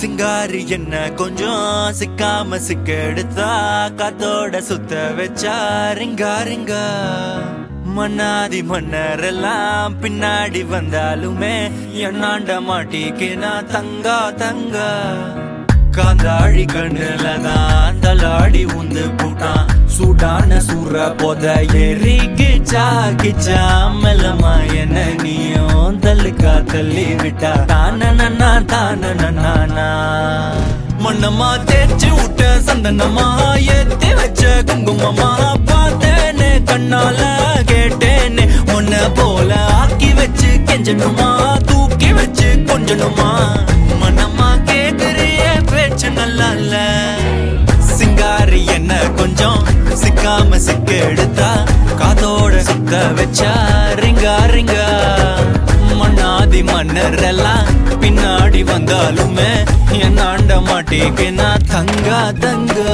சிங்காரி என்ன கொஞ்சம் சிக்காம சிக்கெடுத்தா? காத்தோட சுத்த வச்சா? ரிங்கா ரிங்கா. மன்னாதி மன்னரெல்லாம் பின்னாடி வந்தாலுமே என்னாண்ட மாட்டிக்கினா தங்கா தங்கா. காந்தாழி கண்ணுல தான் தலாடி உந்து போட்டான். சூடான சூற போத ஏறி கிச்சா கிச்சா மெல்லமா என்ன நீயும் தள்ளுக்கா தள்ளி விட்டா. தான நன்னா தான நன்னா மண்ணமா தேய்ச்சி விட்ட சந்தனமா ஏத்தி வச்ச குங்குமமா பார்த்தேனே கண்ணால கேட்டேனே. உன்ன போல ஆக்கி வச்சு கெஞ்சணுமா தூக்கி வச்சு கொஞ்சணுமா நல்ல சிங்காரி என்ன கொஞ்சம் சிக்காம சிக்க எடுத்தா காதோட சுத்த வச்சா? ரிங்கா ரிங்கா. மண்ணாதி மன்னர் எல்லாம் பின்னாடி வந்தாலுமே என் ஆண்ட மாட்டேக்கு? நான் தங்கா தங்கா.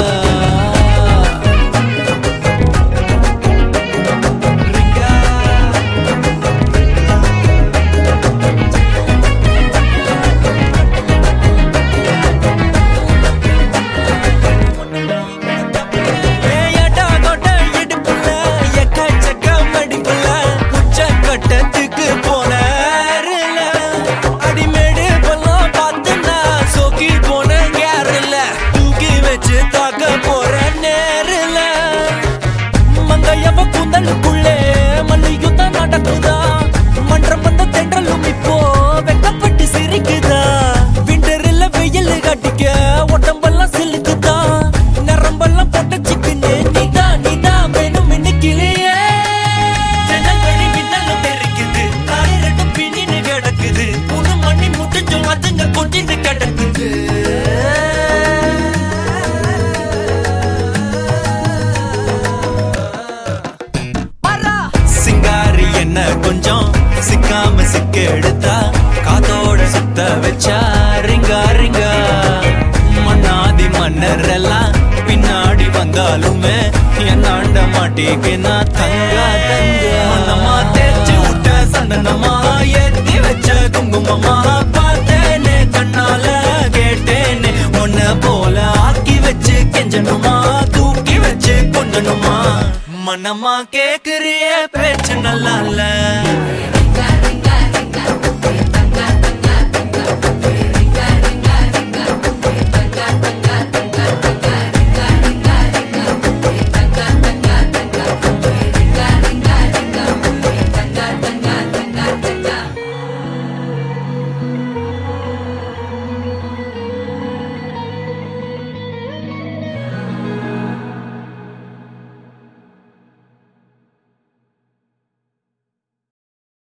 வந்தாலுமே என் ஆண்ட மாட்டேக்கு நான் தங்கா தங்க. மனமா தேய்ச்சி விட்ட சந்தனமா ஏத்தி வச்ச குங்குமமா பார்த்தேனே கண்ணால கேட்டேனே. உன்ன போல ஆக்கி வச்சு கெஞ்சணுமா தூக்கி வச்சு கொஞ்சணுமா மனமா கேக்குறிய பேச்சு நல்லா இல்ல